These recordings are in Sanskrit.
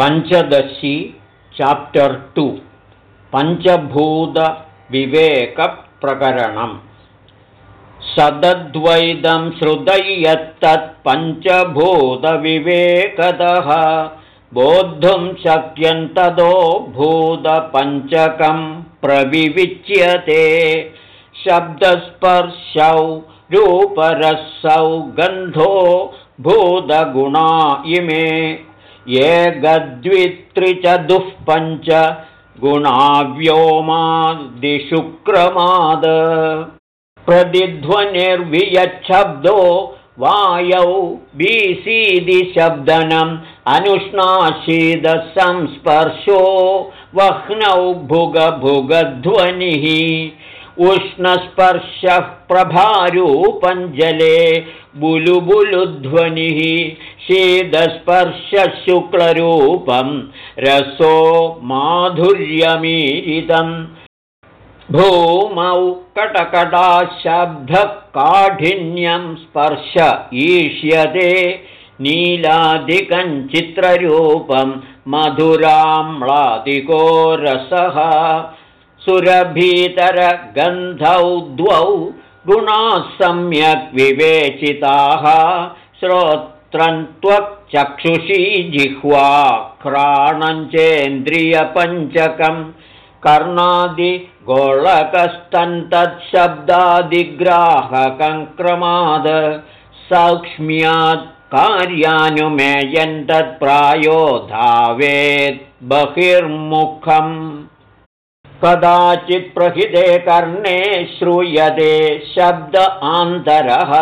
Panchadashi chapter two पञ्चभूतविवेकप्रकरणम्. सदद्वैदं श्रुतयत्तत्पञ्चभूतविवेकतः बोद्धुं शक्यन्ततो भूतपञ्चकं प्रविविच्यते. शब्दस्पर्शौ रूपरसौ गन्धो भूतगुणा इमे ये गद्वित्रिचतुःपञ्च गुणाव्योमादिशुक्रमाद। प्रतिध्वनिर्वियच्छब्दो वायौ बीसीदिशब्दनम् अनुष्णाशीदसंस्पर्शो वह्नौ भुगभुगध्वनिः। उष्णस्पर्शः प्रभारूपञ्जले बुलुबुलुध्वनिः शीतस्पर्शशुक्लरूपं रसो माधुर्यमीरितम् भूमौ कटकटाशब्दकाठिन्यं स्पर्श ईष्यते नीलादिकञ्चित्ररूपं मधुराम्लादिको रसः सुरभीतरगन्धौ द्वौ गुणाः सम्यक् विवेचिताः श्रोत्रन्त्वक्चक्षुषी जिह्वा क्राणञ्चेन्द्रियपञ्चकम् कर्णादिगोळकस्तन्तच्छब्दादिग्राहकङ्क्रमाद सौक्ष्म्यात् कार्यानुमेयन्तत्प्रायो धावेत् बहिर्मुखम्। कदाचित् प्रहिते कर्णे श्रूयते शब्द आन्तरः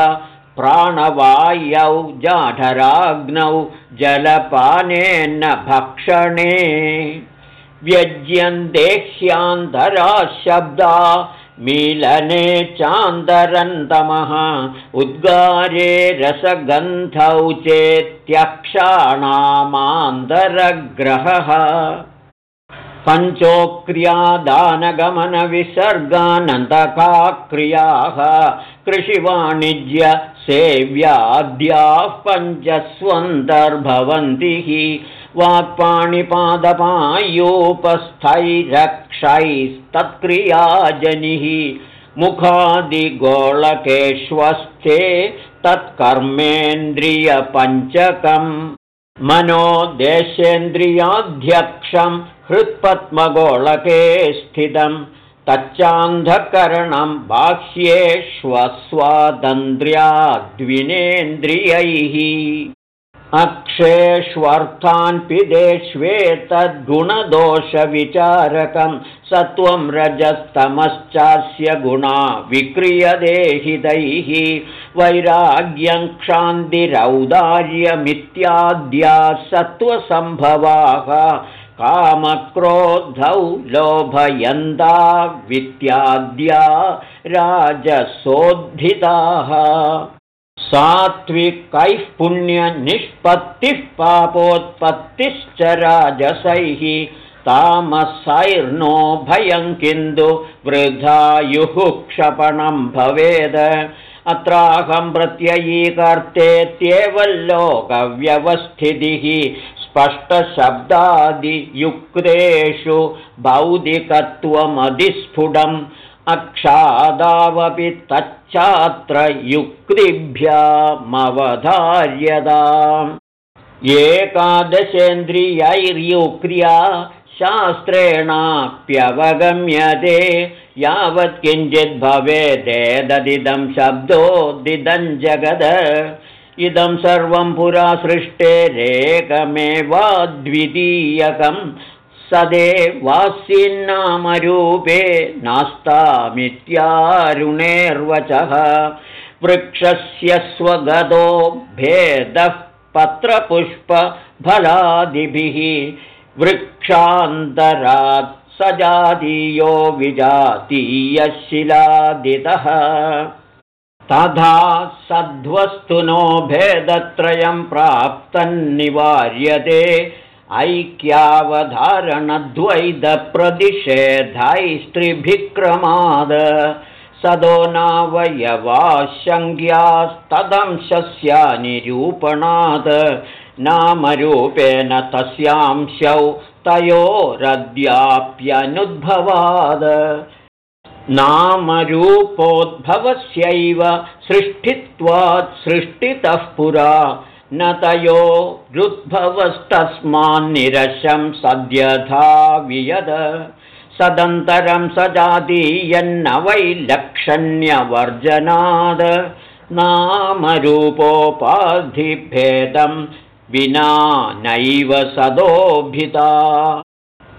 प्राणवायौ जाठराग्नौ जलपानेन भक्षणे। व्यज्यन्तेह्यान्तरा शब्दा मीलने चान्तरन्तमः उद्गारे रसगन्धौ चेत्यक्षाणामान्तरग्रहः। पञ्चोक्रियादानगमनविसर्गानन्दका क्रियाः कृषिवाणिज्यसेव्याद्याः पञ्चस्वन्तर्भवन्ति हि। वाक्पाणिपादपायोपस्थैरक्षैस्तत्क्रियाजनिः। मुखादिगोळकेष्वस्थे तत्कर्मेन्द्रियपञ्चकम्। मनो देशेन्द्रियाध्यक्षं हृत्पद्मगोळके स्थितं तच्चान्धकरणं बाह्येष्वस्वातन्त्र्याद्विनेन्द्रियैः अक्षेष्वर्थान् पिदेष्वेतद्गुणदोषविचारकं सत्वं रजस्तमश्चास्य गुणा विक्रियदेहितैः वैराग्यं क्षान्तिरौदार्यमित्याद्या सत्त्वसम्भवाः कामक्रोधौ लोभयन्ता वित्याद्या राजसोद्धिताः। सात्विकैः पुण्यनिष्पत्तिः पापोत्पत्तिश्च राजसैः। तामसैर्नो भयं किन्तु वृथायुः क्षपणं भवेद। अत्राहं प्रत्ययीकर्तेत्येव लोकव्यवस्थितिः स्पष्टशब्दादियुक्तेषु बौद्धिकत्वमधिस्फुटम् अक्षादावपि तच्चात्र युक्तिभ्यामवधार्यताम् एकादशेन्द्रियैर्युक्रिया शास्त्रेणाप्यवगम्यते यावत् किञ्चित् भवेदेददिदं शब्दोदिदं जगद इदं सर्वं पुरा सृष्टेरेकमेवाद्वितीयकम् सदे वास्यन्नामरूपे नास्तामित्यारुणेर्वचः। वृक्षस्य स्वगतो भेदः पत्रपुष्पफलादिभिः। वृक्षान्तरात् सजातीयो विजातीयशिलादितः तथा सद्वस्तुनो भेदत्रयं प्राप्तन्निवार्यते। ऐक्यावधारणद्वैतप्रतिषेधैस्त्रिभिक्रमाद। सदो नावयवाशङ्क्यास्तदंशस्या निरूपणात् नामरूपेण तस्यांशौ तयोरद्याप्यनुद्भवाद नामरूपोद्भवस्यैव सृष्टित्वात् सृष्टितः पुरा। न तयोरुद्भवस्तस्मान्निरशं सद्यथा वियद। सदन्तरं स जातीयन्न वैलक्षण्यवर्जनाद नामरूपोपाधिभेदं विना नैव सदोभिता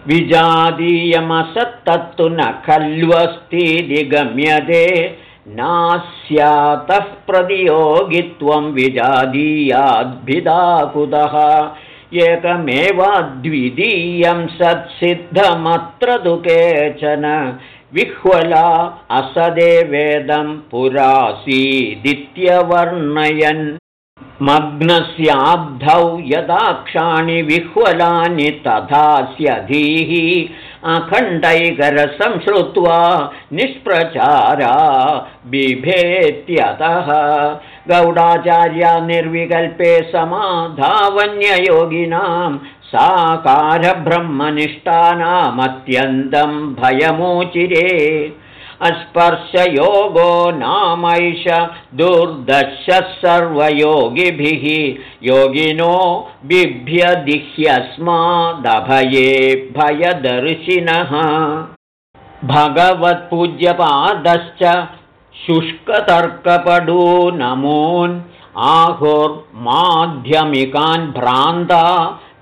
विजातीयमसत्तत्तु न खल्वस्तीति गम्यते नास्यातः प्रतियोगित्वं विजातीयाद्भिदा कुतः एकमेवाद्वितीयं सत्सिद्धमत्र तु केचन। विह्वला असदे वेदं पुरासीदित्यवर्णयन् मग्नस्याब्धौ यदाक्षाणि विह्वलानि तथास्यधीः अखण्डैकरसं श्रुत्वा निष्प्रचारा बिभेत्यतः। गौडाचार्या निर्विकल्पे समाधावन्ययोगिनां साकारब्रह्मनिष्ठानामत्यन्तं भयमोचिरे अस्पर्शयोगो नामैष दुर्दशः सर्वयोगिभिः। योगिनो बिभ्यदिह्यस्मादभये भयदर्शिनः। भगवत्पूज्यपादश्च शुष्कतर्कपडू नमोन् आहुर्माध्यमिकान् भ्रान्ता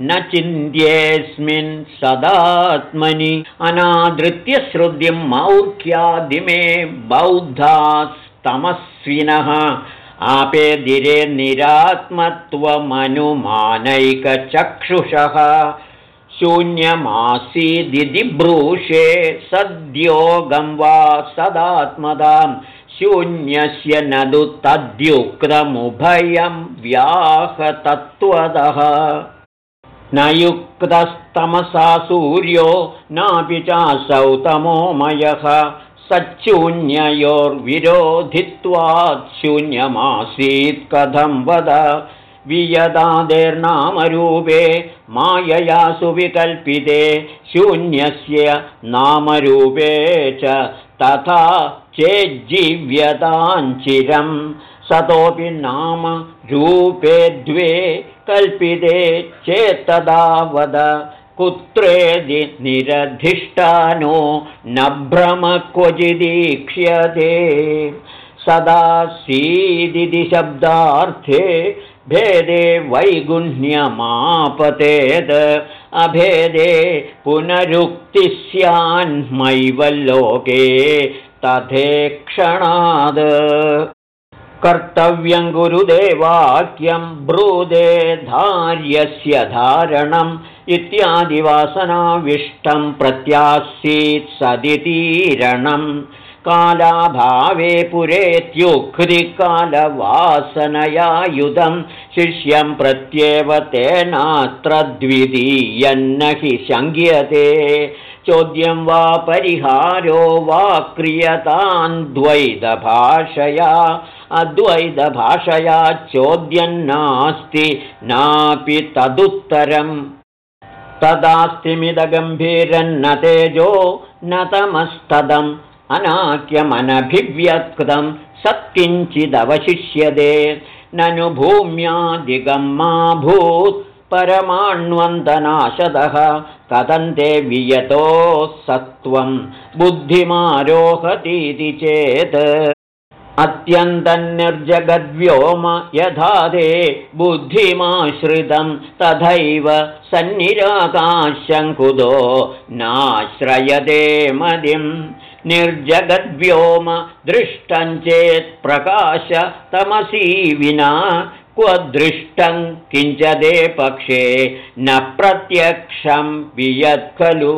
न चिन्त्येऽस्मिन् सदात्मनि अनादृत्य श्रुतिं मौर्ख्यादिमे बौद्धास्तमस्विनः। आपेदिरे निरात्मत्वमनुमानैकचक्षुषः। शून्यमासीदिति ब्रूषे सद्योगं वा सदात्मदां। शून्यस्य न तु तद्युक्तमुभयं व्याहतत्त्वदः न युक्तस्तमसा सूर्यो नापि चासौ तमोमयः सच्छून्ययोर्विरोधित्वात् शून्यमासीत् कथं वद? वियदादेर्नामरूपे मायया सुविकल्पिते शून्यस्य नामरूपे च तथा चेज्जीव्यताञ्चिरं सतोऽपि नाम रूपे द्वे कल्पिते चेत्तदा वद कुत्रेदि निरधिष्ठानो न भ्रम क्वचिदीक्ष्यते। सदा सीदिति शब्दार्थे भेदे वैगुण्यमापतेद अभेदे पुनरुक्तिस्यान्मैव लोके तथेक्षणाद् कर्तव्यं गुरुदेवाक्यं ब्रूदे धार्यस्य धारणम् इत्यादिवासनाविष्टं प्रत्यासीत् सदितीरणम् कालाभावे पुरेत्युक्तिकालवासनयायुधं शिष्यं प्रत्येव तेनात्र द्वितीयन्न हि शङ्क्यते चोद्यं वा परिहारो वा क्रियतान्द्वैतभाषया अद्वैतभाषया चोद्यन्नास्ति नापि तदुत्तरम्। तदास्तिमिदगम्भीरन्न तेजो न तमस्तदम्। अनाक्यमनभिव्यक्तं सत्किञ्चिदवशिष्यते। ननु भूम्यादिगं मा भूत् परमाण्वन्दनाशदः कदन्ते वियतो सत्त्वं। बुद्धिमारोहतीति चेत्। अत्यन्तन्निर्जगद्व्योम यथा ते बुद्धिमाश्रितं तथैव सन्निराकाशङ्कुतो नाश्रयते मदिं। निर्जगद्व्योम दृष्टं चेत् प्रकाश तमसी विना क्व दृष्टं किञ्चदे पक्षे न प्रत्यक्षं वियत् खलु।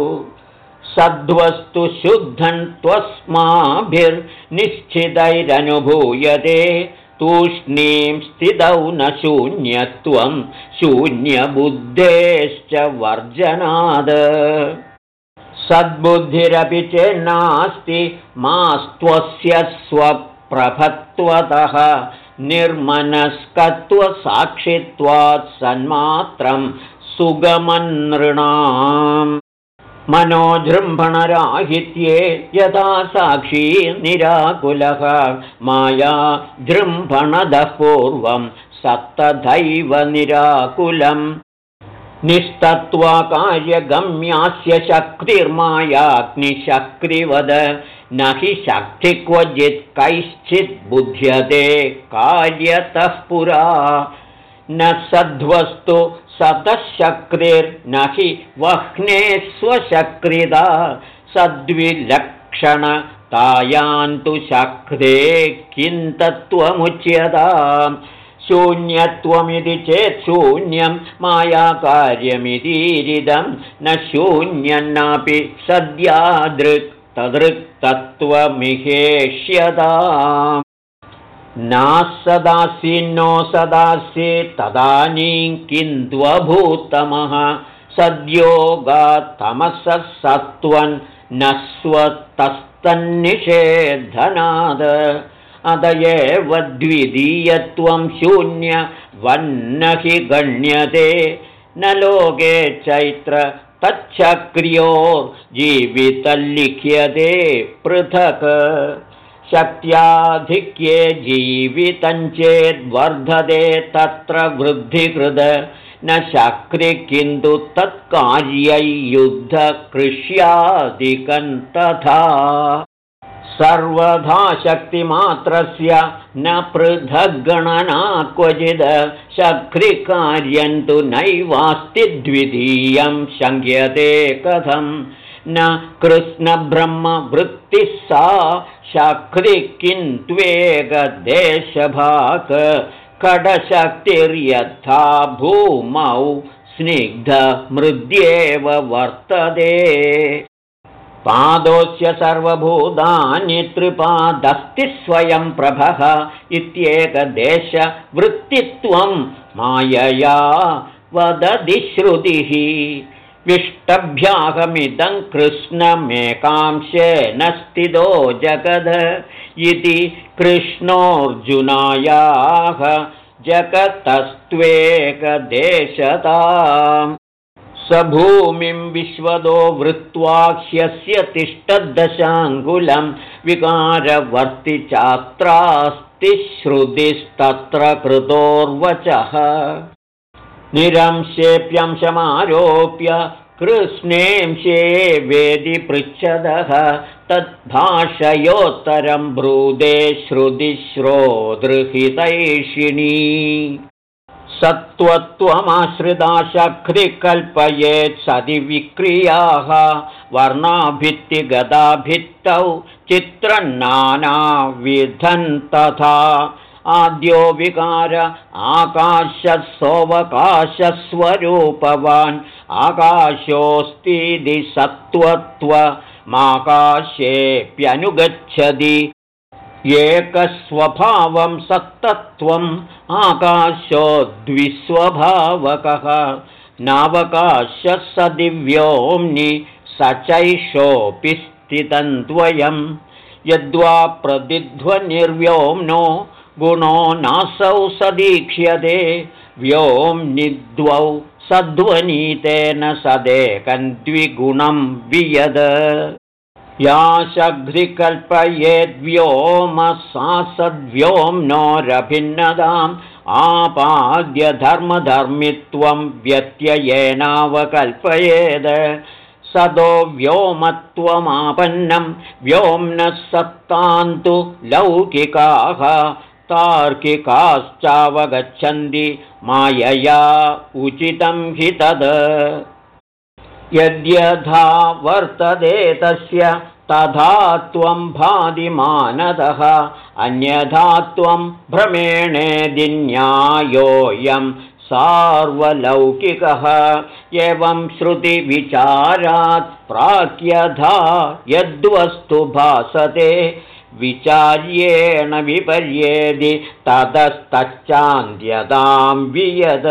सद्वस्तु शुद्धं त्वस्माभिर्निश्चितैरनुभूयते तूष्णीं स्थितौ न शून्यत्वं शून्यबुद्धेश्च वर्जनाद। सद्बुद्धिरपि चेन्नास्ति मास्त्वस्य स्वप्रभत्वतः निर्मनस्कत्वसाक्षित्वात् सन्मात्रं सुगमनृणाम् मनोजृम्भणराहित्ये यथा साक्षी निराकुलः माया जृम्भणदः पूर्वं सप्तथैव निराकुलम्। निस्तत्त्वाकार्यगम्यास्य शक्तिर्मायाग्निशक्तिवद न हि शक्ति क्वचित् कैश्चित् बुध्यते कार्यतः पुरा। न सद्वस्तु सतशक्तिर्न हि वह्ने स्वशक्रिता सद्विलक्षणतायान्तु शक्रे किं तत्त्वमुच्यताम् शून्यत्वमिति चेत् शून्यं मायाकार्यमितीरिदं। न शून्यन्नापि सद्यादृक् तदृक्तत्वमिहेष्यता नासदासीन्नो सदासि तदानीं किन्द्वभूतमः सद्योगात्तमसः सत्त्वन् न स्वतस्तन्निषेधनाद एव द्वितीयत्वं शून्यवन्न हि गण्यते। न लोके चैत्र तच्छक्रियोर्जीवितल्लिख्यते पृथक्। शक्त्याधिक्ये जीवितञ्चेद्वर्धते तत्र वृद्धिकृद। न शक्रि किन्तु तत्कार्यै युद्धकृष्यादिकं तथा सर्वधा शक्तिमात्रस्य न पृथग्गणना क्वचिद् शक्रिकार्यन्तु नैवास्ति द्वितीयं शङ्क्यते कथं न कृष्णब्रह्मवृत्तिः सा शक्रि किन्त्वेकदेशभाक् कडशक्तिर्यथा भूमौ स्निग्धमृद्येव वर्तते पादोस्य सर्वभूतानि त्रिपादस्ति स्वयं प्रभः इत्येकदेशवृत्तित्वं मायया वदति श्रुतिः। विष्टभ्याहमिदं कृष्णमेकांशेन स्थितो जगद इति कृष्णोऽर्जुनायाः जगतस्त्वेकदेशताम् स भूमिं विश्वदो वृत्वाक्ष्यस्य तिष्ठद्दशाङ्गुलं विकारवर्ति चात्रास्ति श्रुतिस्तत्र कृतोर्वचः। निरंशेऽप्यंशमारोप्य कृष्णेंशे वेदि पृच्छदः तद्भाषयोत्तरं ब्रूदे श्रुतिश्रोदृहितैषिणी सत्त्वत्वमाश्रिता शक्तिकल्पयेत् सदि विक्रियाः वर्णाभित्तिगदाभित्तौ चित्रन्नानाविधन् तथा आद्यो विकार आकाशस्वकाशस्वरूपवान् आकाशोऽस्तीति सत्त्वत्वमाकाशेऽप्यनुगच्छति एकस्वभावं सत्तत्वम् आकाशो द्विस्वभावकः नावकाशः स दिव्योम्नि स चैषोऽपि स्थितन्त्वयं यद्वा प्रतिध्वनिर्व्योम्नो गुणो नासौ सदीक्ष्यते व्योम्निद्वौ सध्वनीतेन सदेकन्द्विगुणं वियद या सा सद्व्योम्नोरभिन्नदाम् आपाद्यधर्मधर्मित्वं व्यत्ययेनावकल्पयेद। सदो व्योमत्वमापन्नं व्योम्नः सत्तान्तु लौकिकाः तार्किकाश्चावगच्छन्ति मायया उचितं हि तद् यद्यथा वर्तते तस्य तथा त्वं भादिमानदः अन्यथा त्वं भ्रमेणेदिन्यायोऽयं सार्वलौकिकः। एवं श्रुतिविचारात् प्राक्यथा यद्वस्तु भासते विचार्येण विपर्येदि ततस्तच्चान्त्यतां वियद।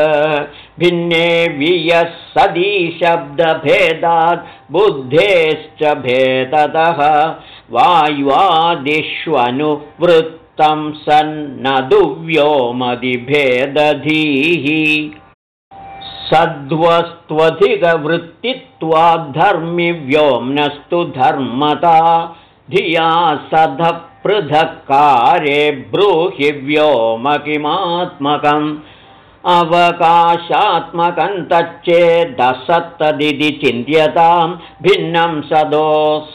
भिन्ने वियः सदी शब्दभेदात् बुद्धेश्च भेदतः। वायुवादिष्वनुवृत्तिर्विषये तं सन्नदुव्योमदिभेदधीः सद्वस्त्वधिकवृत्तित्वाद्धर्मिव्योम्नस्तु धर्मता धिया सधः पृथक्कारे ब्रूहि व्योम किमात्मकम् अवकाशात्मकं तच्चेदसत्तदिति चिन्त्यतां भिन्नं सदो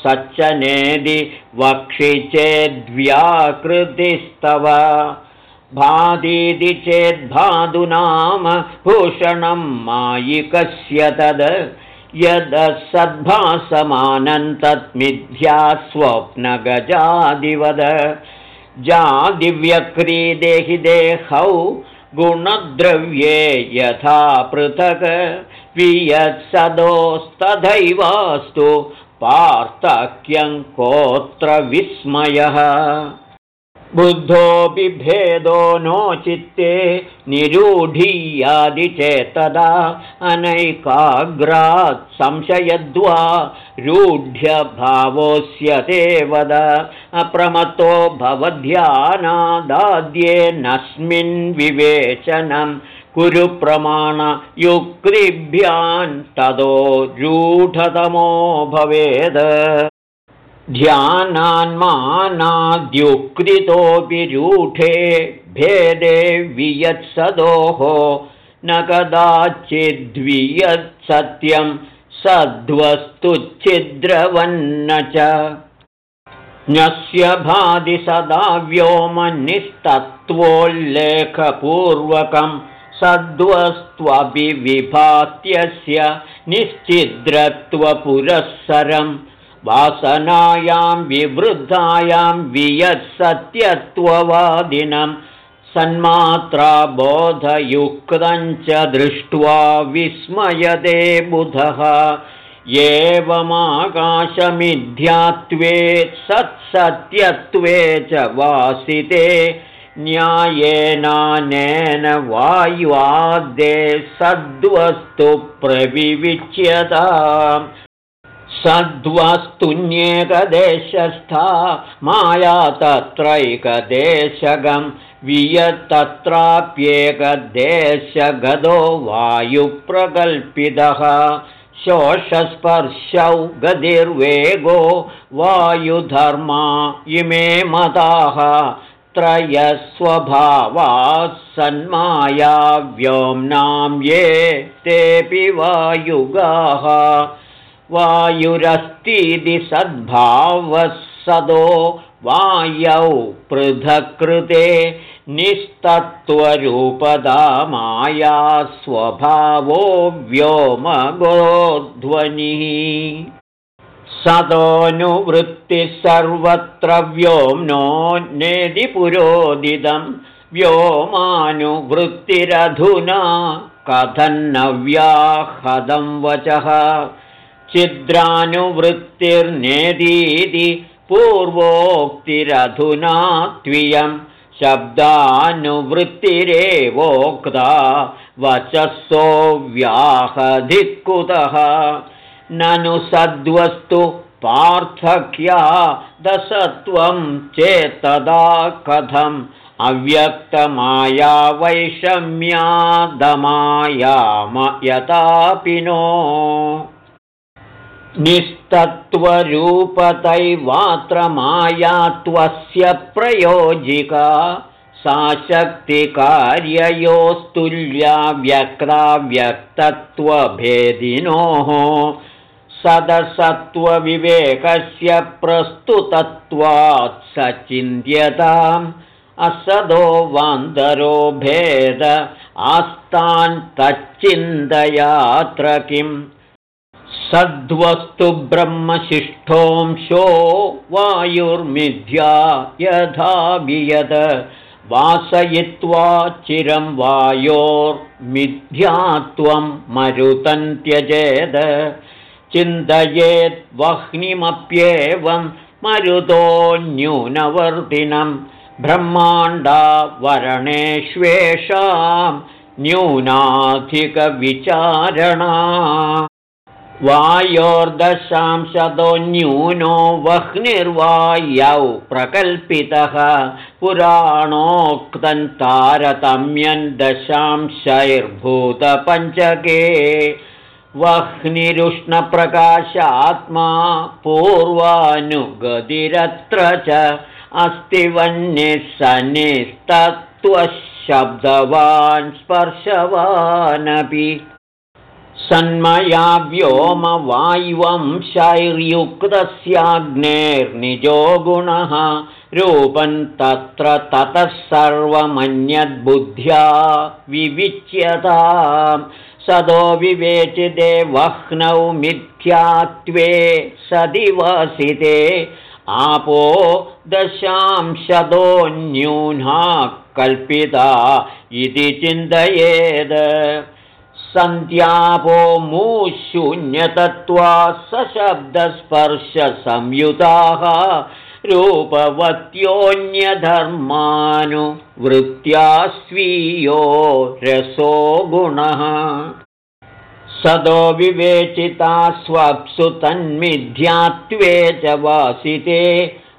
सच्चनेदि वक्षि चेद्व्याकृतिस्तव। भादीति चेद्भादु नाम भूषणं मायिकस्य तद् यदसद्भासमानं तत्मिथ्या स्वप्नगजादिवद जादिव्यक्रीदेहि देहौ गुणद्रव्ये यथा पृथक्। वियत्सदोस्तथैवास्तु पार्थक्यं कोऽत्र विस्मयः बुद्धोऽपि भेदो नो चित्ते निरूढीयादिचेतदा अनैकाग्रात् संशयद्वा रूढ्यभावोऽस्य ते वद अप्रमत्तो भवध्यानादाद्येनस्मिन् विवेचनं कुरु प्रमाणयुक्तिभ्यां ततो रूढतमो भवेद ध्यानान्मानाद्युक्तितोऽपि रूढे भेदे वियत्सदोः न कदाचिद्वियत्सत्यं सद्वस्तुच्छिद्रवन्न च। न्यस्य भाति सदा व्योमनिस्तत्त्वोल्लेखपूर्वकं सद्वस्त्वभिविभात्यस्य निश्चिद्रत्वपुरःसरम् वासनायां विवृद्धायां वियत्सत्यत्ववादिनं सन्मात्राबोधयुक्तञ्च दृष्ट्वा विस्मयते बुधः। एवमाकाशमिथ्यात्वे सत्सत्यत्वे च वासिते न्यायेनानेन वायुवाद्ये सद्वस्तु प्रविविच्यता सद्वस्तुन्येकदेशस्था माया तत्रैकदेशगं वियत्तत्राप्येकदेशगदो वायुप्रकल्पितः शोषस्पर्शौ गतिर्वेगो वायुधर्मा इमे मताः त्रयस्वभावाः सन्माया व्योम्नां ये तेऽपि वायुगाः वायुरस्तीति सद्भावः सदो वायौ पृथक्कृते निस्तत्त्वरूपदामाया स्वभावो व्योमगोध्वनिः। सदोऽनुवृत्तिः सर्वत्र व्योम्नो नेदि पुरोदितं व्योमानुवृत्तिरधुना कथन्नव्याहदं वचः छिद्रानुवृत्तिर्नेदीति पूर्वोक्तिरधुना त्वियं शब्दानुवृत्तिरेवोक्ता वचःसो व्याहधिकुतः ननु सद्वस्तु पार्थक्या दशत्वं चेत्तदा कथम् अव्यक्तमाया वैषम्यादमायाम यतापि नो निस्तत्त्वरूपतैवात्रमायात्वस्य प्रयोजिका सा शक्तिकार्ययोस्तुल्या व्यक्ताव्यक्तत्वभेदिनोः सदसत्त्वविवेकस्य प्रस्तुतत्वात् स चिन्त्यताम् असदो वान्दरो भेद आस्तान् तच्चिन्तयात्र किम् सद्वस्तु ब्रह्मशिष्ठोंशो वायुर्मिथ्या यथा वियद वासयित्वा चिरं वायोर्मिथ्यात्वं मरुतं त्यजेद चिन्तयेत् वह्निमप्येवं मरुतोऽन्यूनवर्तिनं ब्रह्माण्डावरणेष्वेषां न्यूनाधिकविचारणा वायोर्दशांशतोऽन्यूनो वह्निर्वायौ प्रकल्पितः पुराणोक्तं तारतम्यन् दशांशैर्भूतपञ्चके। वह्निरुष्णप्रकाशात्मा पूर्वानुगतिरत्र च अस्ति वह्निस्सनिस्तत्त्वशब्दवान् स्पर्शवानपि सन्मया शैर्युक्तस्याग्नेर्निजो गुणः रूपं तत्र ततः सर्वमन्यद्बुद्ध्या विविच्यता। सदो विवेचिते वह्नौ मिथ्यात्वे सदिवसिते। आपो दशांशदोऽन्यूना कल्पिता इति चिन्तयेद् सन्त्यापो मूशून्यतत्त्वा सशब्दस्पर्शसंयुताः रूपवत्योऽन्यधर्मानुवृत्त्या स्वीयो रसो गुणः। सदो विवेचिता स्वप्सु तन्मिथ्यात्वे च वासिते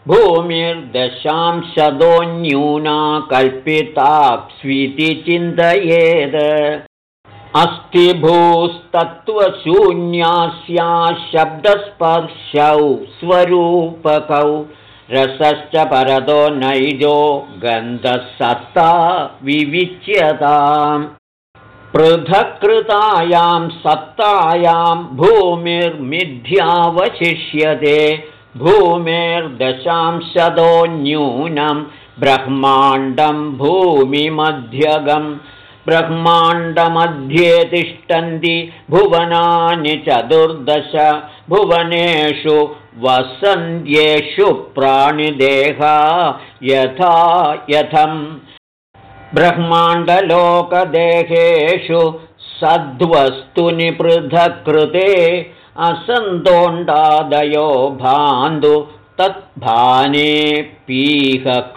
भूमिर्दशांशदोऽन्यूना कल्पिताप्स्विति चिन्तयेद् अस्ति भूस्तत्त्वशून्यास्या शब्दस्पर्शौ स्वरूपकौ रसश्च परतो नैजो गन्धसत्ता विविच्यताम् पृथक्कृतायां सत्तायां भूमिर्मिथ्यावशिष्यते भूमेर्दशांशदोऽन्यूनं ब्रह्माण्डं भूमिमध्यगम् ब्रह्माण्डमध्ये तिष्ठन्ति भुवनानि चतुर्दश भुवनेषु वसन्त्येषु प्राणिदेहा यथा यथम् ब्रह्माण्डलोकदेहेषु सद्वस्तुनि पृथक्कृते असन्तोण्डादयो भान्तु तद्भाने पीहकाक्षतिः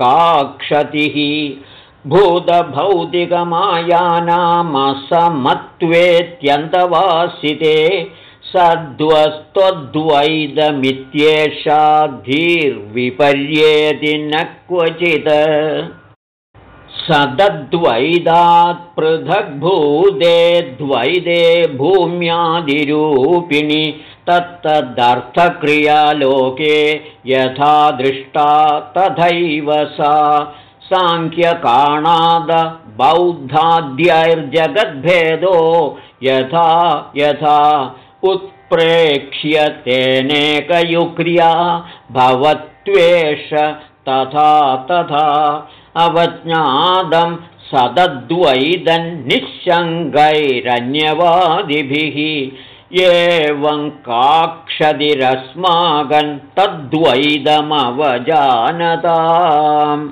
भूतभौतिकमायानामसमत्वेत्यन्तवासिते धीर्विपर्येति न क्वचित्। सदद्वैदात् पृथग्भूते द्वैदे भूम्यादिरूपिणि तत्तदर्थक्रियालोके यथा दृष्टा तथैव सा साङ्ख्यकाणादबौद्धाद्यैर्जगद्भेदो यथा यथा उत्प्रेक्ष्यतेनेकयुक्रिया भवत्वेष तथा तथा अवज्ञादं सदद्वैदन्निःशङ्गैरन्यवादिभिः एवं काक्षदिरस्माकं तद्वैदमवजानताम्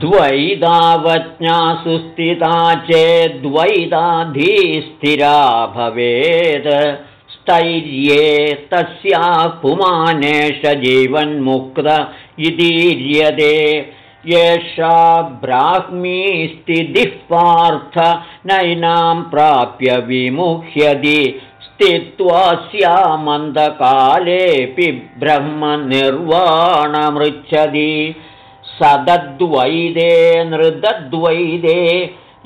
द्वैदावज्ञासु स्थिता चेद्वैदाधीस्थिरा भवेत्। स्थैर्ये तस्या पुमानेश जीवन्मुक्त इतीर्यते। येषा ब्राह्मीस्थितिः पार्थ नैनां प्राप्य विमुह्यति। स्थित्वा स्यामन्दकालेऽपि ब्रह्मनिर्वाणमृच्छति सदद्वैदे नृदद्वैदे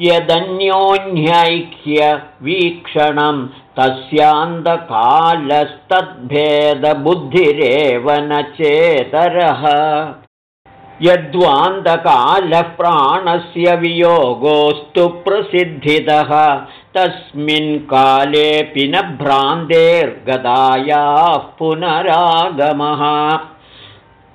यदन्योन्यैक्यवीक्षणं तस्यान्तकालस्तद्भेदबुद्धिरेव न चेतरः। यद्वान्तकालः प्राणस्य वियोगोऽस्तु प्रसिद्धितः तस्मिन् कालेऽपि न भ्रान्तेर्गदायाः पुनरागमः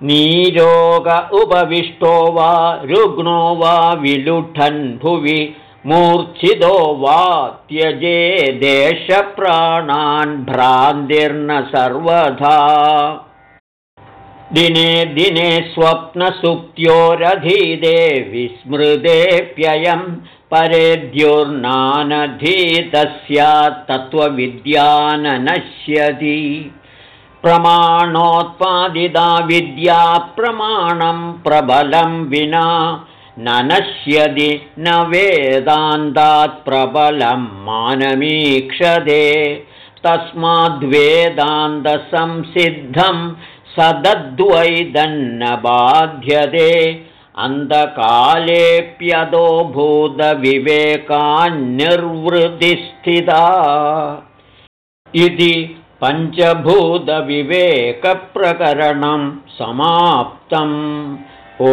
नीरोग उपविष्टो वा रुग्णो वा विलुठन् भुवि मूर्च्छितो वा त्यजे देशप्राणान् भ्रान्तिर्न सर्वथा। दिने दिने स्वप्नसुप्त्योरधीदे विस्मृतेऽप्ययं तत्त्वविद्या न नश्यति प्रमाणोत्पादिता विद्या प्रमाणं प्रबलं विना न नश्यति न वेदान्तात् प्रबलं मानमीक्षते। तस्माद्वेदान्तसंसिद्धं सदद्वैदन्न बाध्यते अन्धकालेऽप्यदो भूतविवेकान्निर्वृतिस्थिता। इति पञ्चभूतविवेकप्रकरणं समाप्तम्। ओ